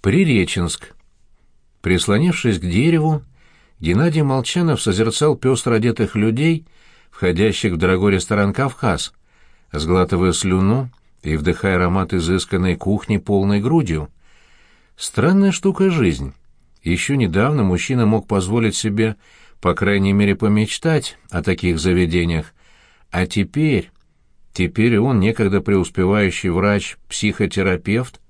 Приреченск. Прислонившись к дереву, Геннадий Молчанов созерцал пестро одетых людей, входящих в дорогой ресторан «Кавказ», сглатывая слюну и вдыхая аромат изысканной кухни полной грудью. Странная штука жизнь. Еще недавно мужчина мог позволить себе, по крайней мере, помечтать о таких заведениях. А теперь... Теперь он, некогда преуспевающий врач-психотерапевт,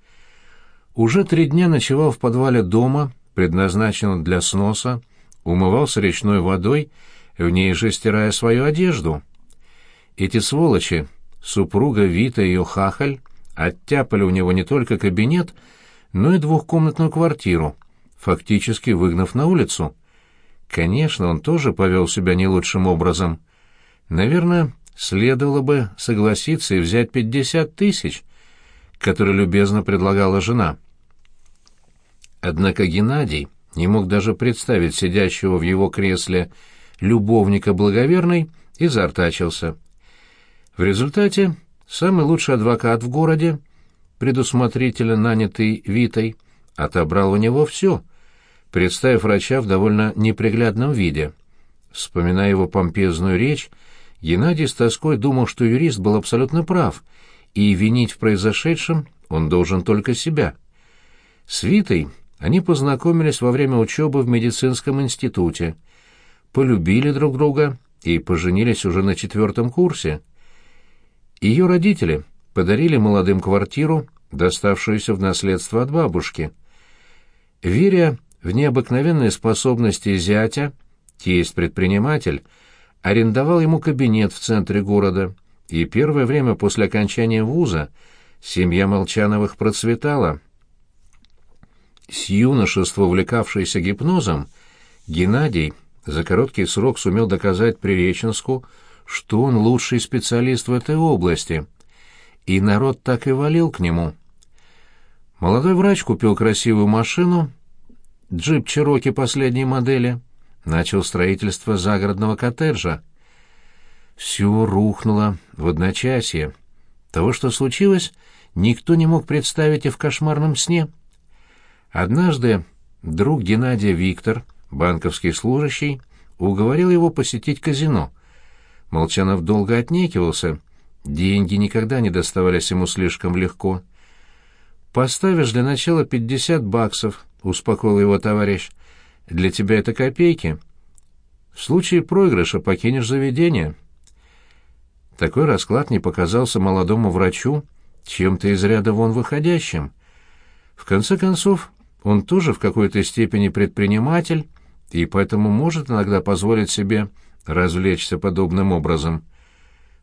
уже три дня ночевал в подвале дома, предназначенного для сноса, умывался речной водой, в ней же стирая свою одежду. Эти сволочи, супруга Вита и ее хахаль, оттяпали у него не только кабинет, но и двухкомнатную квартиру, фактически выгнав на улицу. Конечно, он тоже повел себя не лучшим образом. Наверное, следовало бы согласиться и взять пятьдесят тысяч, которые любезно предлагала жена. Однако Геннадий не мог даже представить сидящего в его кресле любовника благоверной и заортачился. В результате самый лучший адвокат в городе, предусмотрительно нанятый Витой, отобрал у него все, представив врача в довольно неприглядном виде. Вспоминая его помпезную речь, Геннадий с тоской думал, что юрист был абсолютно прав, и винить в произошедшем он должен только себя. С Витой они познакомились во время учебы в медицинском институте, полюбили друг друга и поженились уже на четвертом курсе. Ее родители подарили молодым квартиру, доставшуюся в наследство от бабушки. Веря в необыкновенные способности зятя, тесть предприниматель, арендовал ему кабинет в центре города, и первое время после окончания вуза семья Молчановых процветала. С юношества, увлекавшийся гипнозом, Геннадий за короткий срок сумел доказать Приреченску, что он лучший специалист в этой области, и народ так и валил к нему. Молодой врач купил красивую машину, джип Чероки последней модели, начал строительство загородного коттеджа. Все рухнуло в одночасье. Того, что случилось, никто не мог представить и в кошмарном сне — Однажды друг Геннадия Виктор, банковский служащий, уговорил его посетить казино. Молчанов долго отнекивался. Деньги никогда не доставались ему слишком легко. «Поставишь для начала пятьдесят баксов», — успокоил его товарищ. «Для тебя это копейки. В случае проигрыша покинешь заведение». Такой расклад не показался молодому врачу чем-то из ряда вон выходящим. В конце концов, он тоже в какой-то степени предприниматель и поэтому может иногда позволить себе развлечься подобным образом.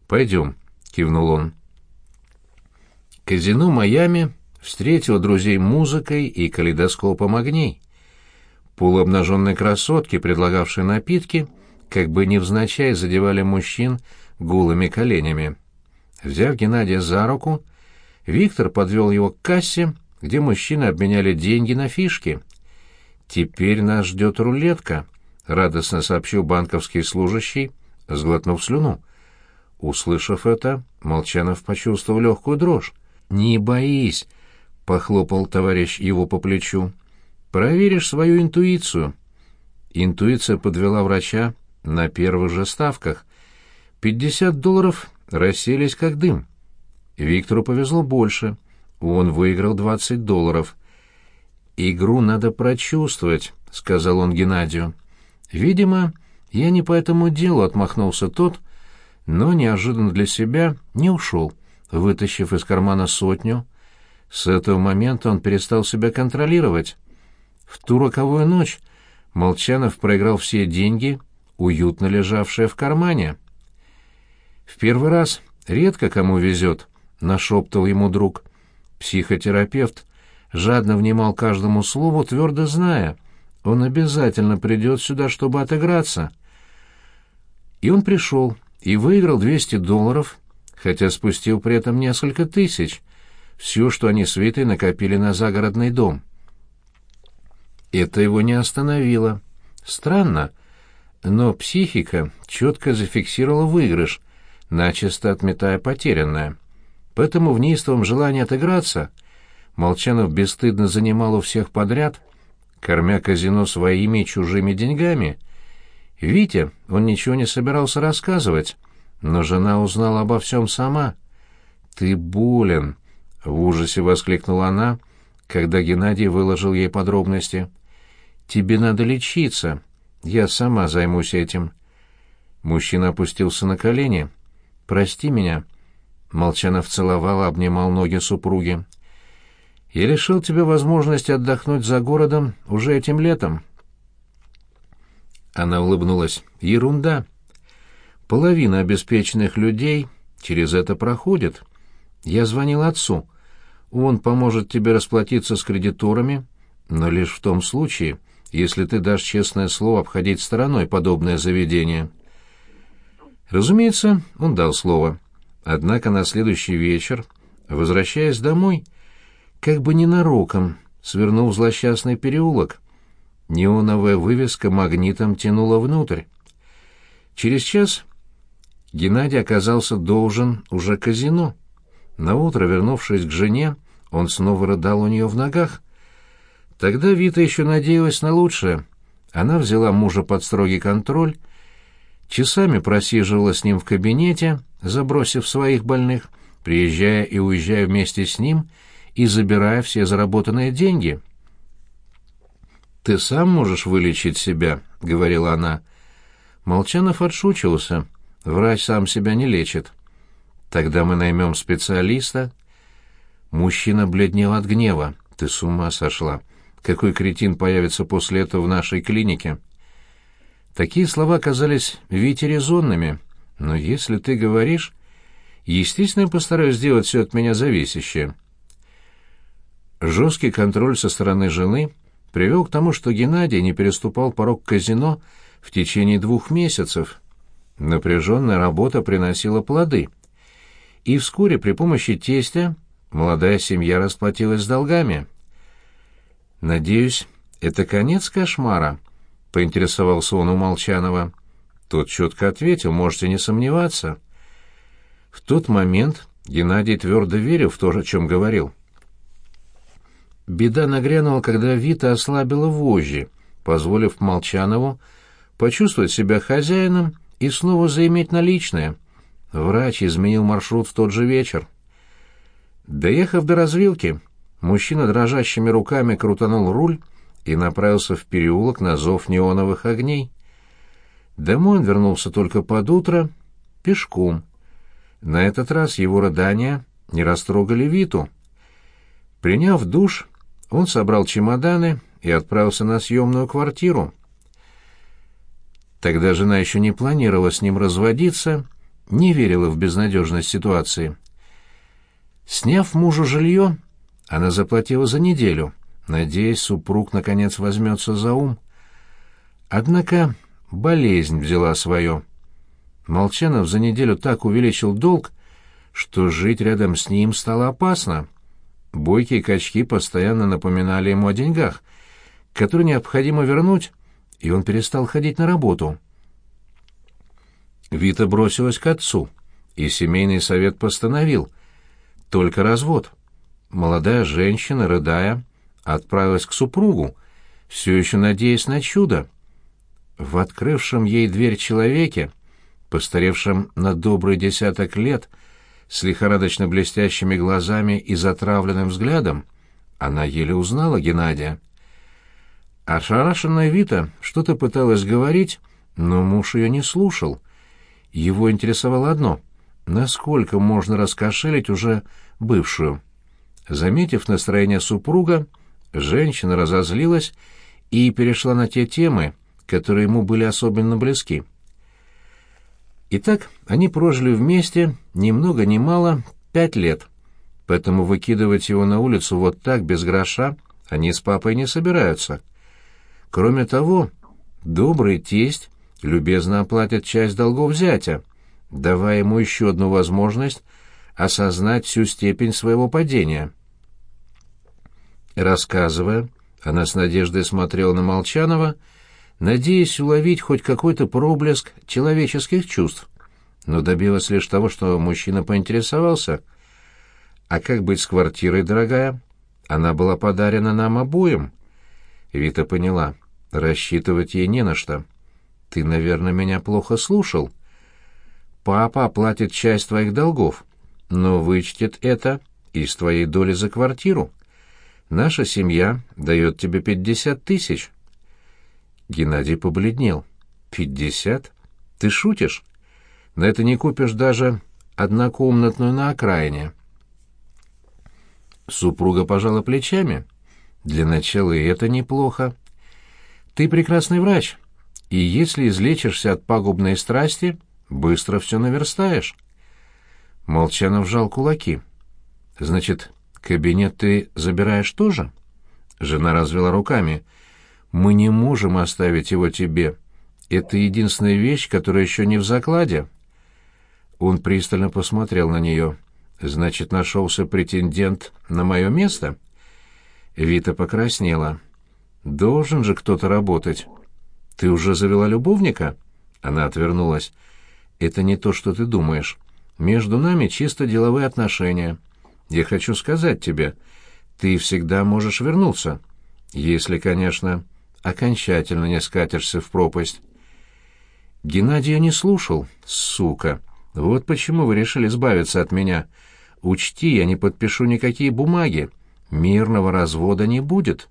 «Пойдем», — кивнул он. Казино «Майами» встретило друзей музыкой и калейдоскопом огней. Полуобнаженные красотки, предлагавшие напитки, как бы невзначай задевали мужчин голыми коленями. Взяв Геннадия за руку, Виктор подвел его к кассе где мужчины обменяли деньги на фишки. «Теперь нас ждет рулетка», — радостно сообщил банковский служащий, сглотнув слюну. Услышав это, Молчанов почувствовал легкую дрожь. «Не боись», — похлопал товарищ его по плечу. «Проверишь свою интуицию». Интуиция подвела врача на первых же ставках. Пятьдесят долларов расселись как дым. Виктору повезло больше — он выиграл двадцать долларов. «Игру надо прочувствовать», — сказал он Геннадию. «Видимо, я не по этому делу», — отмахнулся тот, но неожиданно для себя не ушел, вытащив из кармана сотню. С этого момента он перестал себя контролировать. В ту роковую ночь Молчанов проиграл все деньги, уютно лежавшие в кармане. «В первый раз редко кому везет», — нашептал ему друг. Психотерапевт жадно внимал каждому слову, твердо зная, он обязательно придет сюда, чтобы отыграться. И он пришел и выиграл 200 долларов, хотя спустил при этом несколько тысяч, все, что они с Витой накопили на загородный дом. Это его не остановило. Странно, но психика четко зафиксировала выигрыш, начисто отметая потерянное. Поэтому в неистовом желании отыграться Молчанов бесстыдно занимал у всех подряд, кормя казино своими чужими деньгами. Витя, он ничего не собирался рассказывать, но жена узнала обо всем сама. «Ты болен!» — в ужасе воскликнула она, когда Геннадий выложил ей подробности. «Тебе надо лечиться. Я сама займусь этим». Мужчина опустился на колени. «Прости меня». Молчанов целовал, обнимал ноги супруги. «Я лишил тебя возможности отдохнуть за городом уже этим летом». Она улыбнулась. «Ерунда. Половина обеспеченных людей через это проходит. Я звонил отцу. Он поможет тебе расплатиться с кредиторами, но лишь в том случае, если ты дашь честное слово обходить стороной подобное заведение». Разумеется, он дал слово. Однако на следующий вечер, возвращаясь домой, как бы ненароком свернул злосчастный переулок. Неоновая вывеска магнитом тянула внутрь. Через час Геннадий оказался должен уже казино. Наутро, вернувшись к жене, он снова рыдал у нее в ногах. Тогда Вита еще надеялась на лучшее. Она взяла мужа под строгий контроль Часами просиживала с ним в кабинете, забросив своих больных, приезжая и уезжая вместе с ним и забирая все заработанные деньги. «Ты сам можешь вылечить себя», — говорила она. Молчанов отшучивался. Врач сам себя не лечит. «Тогда мы наймем специалиста». Мужчина бледнел от гнева. «Ты с ума сошла. Какой кретин появится после этого в нашей клинике?» Такие слова казались Вите резонными, но если ты говоришь, естественно, я постараюсь сделать все от меня зависящее. Жесткий контроль со стороны жены привел к тому, что Геннадий не переступал порог казино в течение двух месяцев. Напряженная работа приносила плоды. И вскоре при помощи тестя молодая семья расплатилась с долгами. «Надеюсь, это конец кошмара?» — поинтересовался он у Молчанова. Тот четко ответил, можете не сомневаться. В тот момент Геннадий твердо верил в то, о чем говорил. Беда нагрянула, когда Вита ослабила вожжи, позволив Молчанову почувствовать себя хозяином и снова заиметь наличное. Врач изменил маршрут в тот же вечер. Доехав до развилки, мужчина дрожащими руками крутанул руль и направился в переулок на зов неоновых огней. Домой он вернулся только под утро, пешком. На этот раз его рыдания не растрогали Виту. Приняв душ, он собрал чемоданы и отправился на съемную квартиру. Тогда жена еще не планировала с ним разводиться, не верила в безнадежность ситуации. Сняв мужу жилье, она заплатила за неделю — надеясь, супруг наконец возьмется за ум. Однако болезнь взяла свое. Молчанов за неделю так увеличил долг, что жить рядом с ним стало опасно. Бойкие качки постоянно напоминали ему о деньгах, которые необходимо вернуть, и он перестал ходить на работу. Вита бросилась к отцу, и семейный совет постановил — только развод. Молодая женщина, рыдая, отправилась к супругу, все еще надеясь на чудо. В открывшем ей дверь человеке, постаревшем на добрый десяток лет, с лихорадочно блестящими глазами и затравленным взглядом, она еле узнала Геннадия. Ошарашенная Вита что-то пыталась говорить, но муж ее не слушал. Его интересовало одно — насколько можно раскошелить уже бывшую. Заметив настроение супруга, Женщина разозлилась и перешла на те темы, которые ему были особенно близки. Итак, они прожили вместе ни много ни мало пять лет, поэтому выкидывать его на улицу вот так, без гроша, они с папой не собираются. Кроме того, добрый тесть любезно оплатит часть долгов зятя, давая ему еще одну возможность осознать всю степень своего падения. Рассказывая, она с надеждой смотрела на Молчанова, надеясь уловить хоть какой-то проблеск человеческих чувств, но добилась лишь того, что мужчина поинтересовался. «А как быть с квартирой, дорогая? Она была подарена нам обоим. Вита поняла. Рассчитывать ей не на что. Ты, наверное, меня плохо слушал. Папа оплатит часть твоих долгов, но вычтет это из твоей доли за квартиру. Наша семья дает тебе пятьдесят тысяч. Геннадий побледнел. «Пятьдесят? Ты шутишь? На это не купишь даже однокомнатную на окраине». Супруга пожала плечами. «Для начала и это неплохо. Ты прекрасный врач, и если излечишься от пагубной страсти, быстро все наверстаешь». Молчанов сжал кулаки. «Значит, кабинет ты забираешь тоже?» Жена развела руками. Мы не можем оставить его тебе. Это единственная вещь, которая еще не в закладе». Он пристально посмотрел на нее. «Значит, нашелся претендент на мое место?» Вита покраснела. «Должен же кто-то работать. Ты уже завела любовника?» Она отвернулась. «Это не то, что ты думаешь. Между нами чисто деловые отношения. Я хочу сказать тебе, ты всегда можешь вернуться. Если, конечно...» окончательно не скатишься в пропасть. Геннадий не слушал, сука. Вот почему вы решили избавиться от меня. Учти, я не подпишу никакие бумаги. Мирного развода не будет.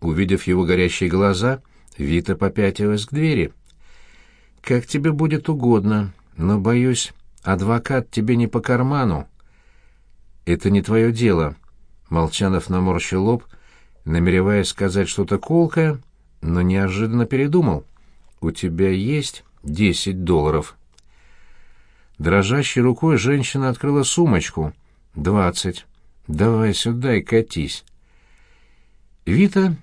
Увидев его горящие глаза, Вита попятилась к двери. «Как тебе будет угодно, но, боюсь, адвокат тебе не по карману». «Это не твое дело». Молчанов наморщил лоб, намереваясь сказать что-то колкое, но неожиданно передумал. «У тебя есть десять долларов». Дрожащей рукой женщина открыла сумочку. «Двадцать. Давай сюда и катись». Вита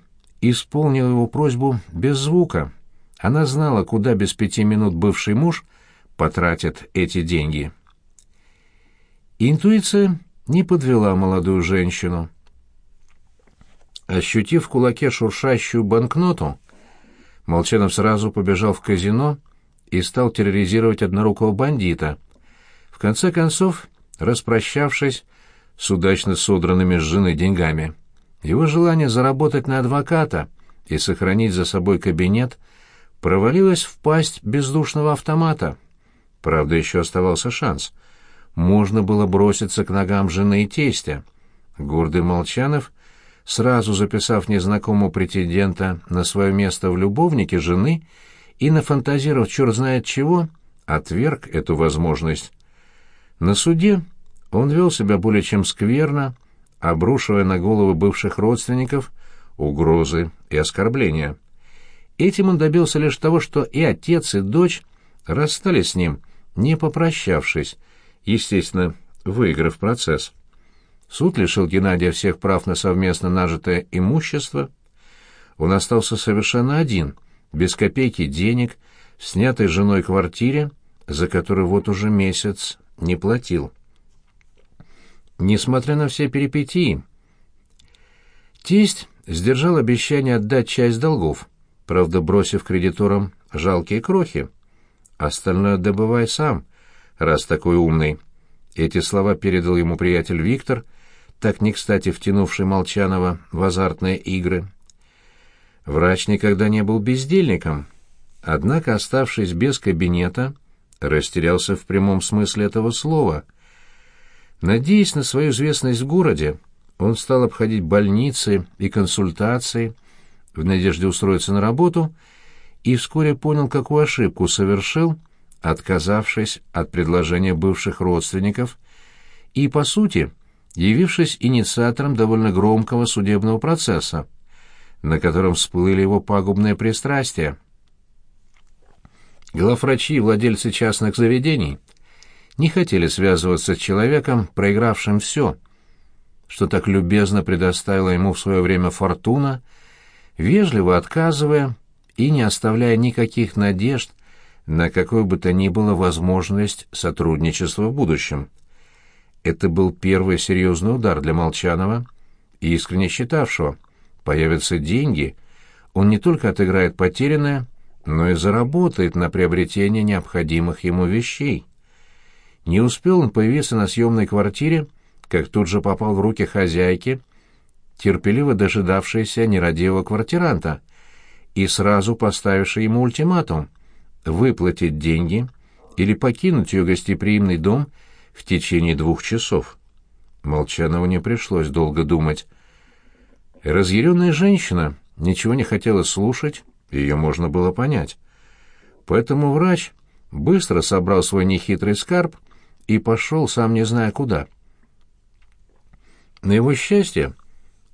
исполнила его просьбу без звука. Она знала, куда без пяти минут бывший муж потратит эти деньги. Интуиция не подвела молодую женщину. Ощутив в кулаке шуршащую банкноту, Молчанов сразу побежал в казино и стал терроризировать однорукого бандита. В конце концов, распрощавшись с удачно содранными с жены деньгами, его желание заработать на адвоката и сохранить за собой кабинет провалилось в пасть бездушного автомата. Правда, еще оставался шанс. Можно было броситься к ногам жены и тестя. Гордый Молчанов — сразу записав незнакомого претендента на свое место в любовнике жены и нафантазировав черт знает чего, отверг эту возможность. На суде он вел себя более чем скверно, обрушивая на головы бывших родственников угрозы и оскорбления. Этим он добился лишь того, что и отец, и дочь расстались с ним, не попрощавшись, естественно, выиграв процесс. Суд лишил Геннадия всех прав на совместно нажитое имущество. Он остался совершенно один, без копейки денег, в снятой женой квартире, за которую вот уже месяц не платил. Несмотря на все перипетии, тесть сдержал обещание отдать часть долгов, правда, бросив кредиторам жалкие крохи. Остальное добывай сам, раз такой умный. Эти слова передал ему приятель Виктор, так не кстати втянувший Молчанова в азартные игры. Врач никогда не был бездельником, однако, оставшись без кабинета, растерялся в прямом смысле этого слова. Надеясь на свою известность в городе, он стал обходить больницы и консультации в надежде устроиться на работу и вскоре понял, какую ошибку совершил, отказавшись от предложения бывших родственников, и, по сути, явившись инициатором довольно громкого судебного процесса, на котором всплыли его пагубные пристрастия. Главврачи и владельцы частных заведений не хотели связываться с человеком, проигравшим все, что так любезно предоставила ему в свое время фортуна, вежливо отказывая и не оставляя никаких надежд на какую бы то ни было возможность сотрудничества в будущем. Это был первый серьезный удар для Молчанова, искренне считавшего, появятся деньги, он не только отыграет потерянное, но и заработает на приобретение необходимых ему вещей. Не успел он появиться на съемной квартире, как тут же попал в руки хозяйки, терпеливо дожидавшейся нерадивого квартиранта, и сразу поставившей ему ультиматум — выплатить деньги или покинуть ее гостеприимный дом в течение двух часов. Молчанову не пришлось долго думать. Разъяренная женщина ничего не хотела слушать, ее можно было понять. Поэтому врач быстро собрал свой нехитрый скарб и пошел, сам не зная куда. На его счастье,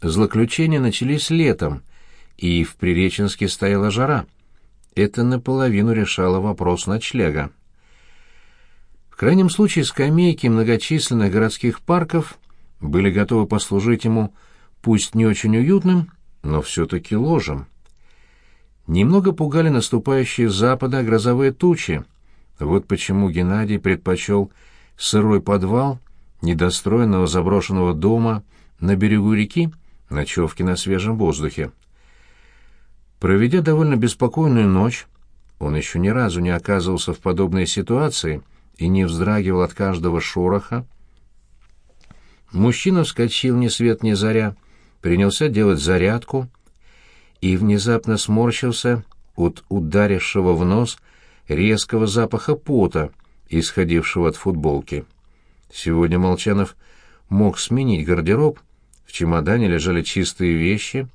злоключения начались летом, и в Приреченске стояла жара. Это наполовину решало вопрос ночлега. В крайнем случае скамейки многочисленных городских парков были готовы послужить ему пусть не очень уютным, но все-таки ложем. Немного пугали наступающие с запада грозовые тучи. Вот почему Геннадий предпочел сырой подвал недостроенного заброшенного дома на берегу реки ночевки на свежем воздухе. Проведя довольно беспокойную ночь, он еще ни разу не оказывался в подобной ситуации и не вздрагивал от каждого шороха. Мужчина вскочил ни свет ни заря, принялся делать зарядку и внезапно сморщился от ударившего в нос резкого запаха пота, исходившего от футболки. Сегодня Молчанов мог сменить гардероб, в чемодане лежали чистые вещи,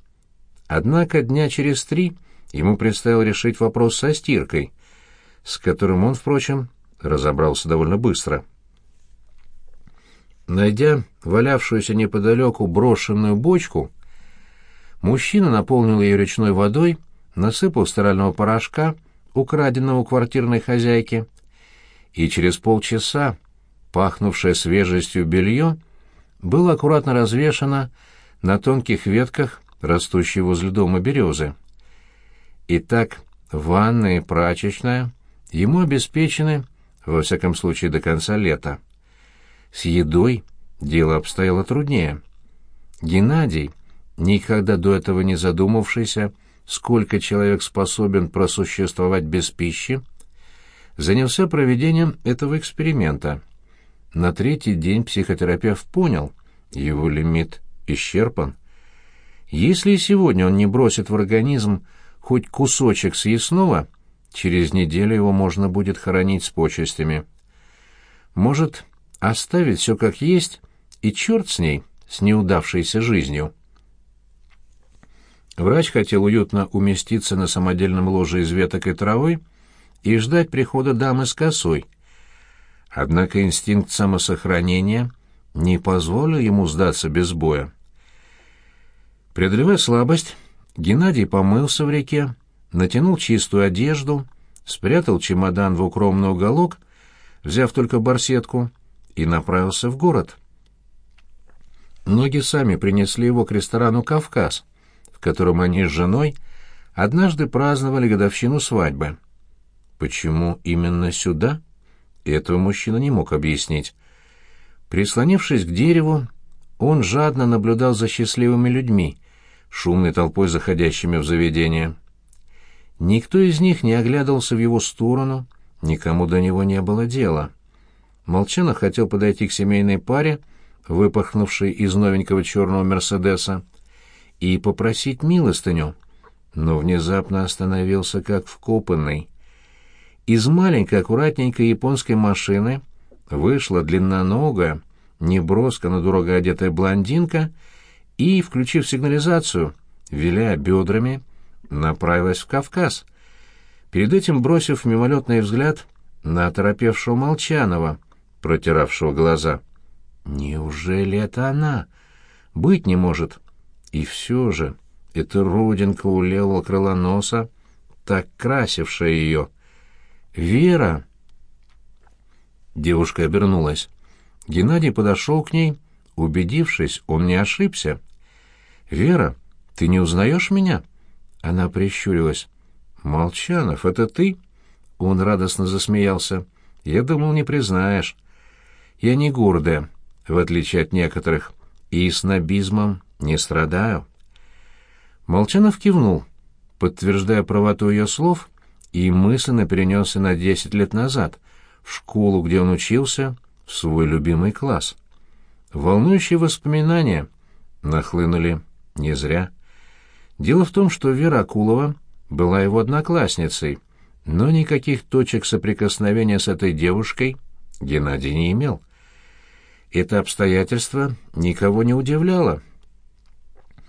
однако дня через три ему предстояло решить вопрос со стиркой, с которым он, впрочем, разобрался довольно быстро. Найдя валявшуюся неподалеку брошенную бочку, мужчина наполнил ее речной водой, насыпал стирального порошка, украденного у квартирной хозяйки, и через полчаса, пахнувшее свежестью белье, было аккуратно развешано на тонких ветках, растущей возле дома березы. Итак, ванная и прачечная ему обеспечены, во всяком случае, до конца лета. С едой дело обстояло труднее. Геннадий, никогда до этого не задумавшийся, сколько человек способен просуществовать без пищи, занялся проведением этого эксперимента. На третий день психотерапевт понял, его лимит исчерпан. Если и сегодня он не бросит в организм хоть кусочек съестного, через неделю его можно будет хоронить с почестями. Может, оставить все как есть, и черт с ней, с неудавшейся жизнью. Врач хотел уютно уместиться на самодельном ложе из веток и травы и ждать прихода дамы с косой. Однако инстинкт самосохранения не позволил ему сдаться без боя. Преодолевая слабость, Геннадий помылся в реке, натянул чистую одежду, спрятал чемодан в укромный уголок, взяв только барсетку — и направился в город. Ноги сами принесли его к ресторану «Кавказ», в котором они с женой однажды праздновали годовщину свадьбы. Почему именно сюда? Этого мужчина не мог объяснить. Прислонившись к дереву, он жадно наблюдал за счастливыми людьми, шумной толпой заходящими в заведение. Никто из них не оглядывался в его сторону, никому до него не было дела. Молчанов хотел подойти к семейной паре, выпорхнувшей из новенького черного «Мерседеса», и попросить милостыню, но внезапно остановился как вкопанный. Из маленькой аккуратненькой японской машины вышла длинноногая, неброско, но дорого одетая блондинка и, включив сигнализацию, виляя бедрами, направилась в Кавказ, перед этим бросив мимолетный взгляд на оторопевшего Молчанова, протиравшего глаза. «Неужели это она? Быть не может. И все же, эта родинка у левого крыла носа, так красившая ее. Вера!» Девушка обернулась. Геннадий подошел к ней, убедившись, он не ошибся. «Вера, ты не узнаешь меня?» Она прищурилась. «Молчанов, это ты?» Он радостно засмеялся. «Я думал, не признаешь. Я не гордая, в отличие от некоторых, и снобизмом не страдаю. Молчанов кивнул, подтверждая правоту ее слов, и мысленно перенесся на десять лет назад, в школу, где он учился, в свой любимый класс. Волнующие воспоминания нахлынули не зря. Дело в том, что Вера Акулова была его одноклассницей, но никаких точек соприкосновения с этой девушкой Геннадий не имел. Это обстоятельство никого не удивляло.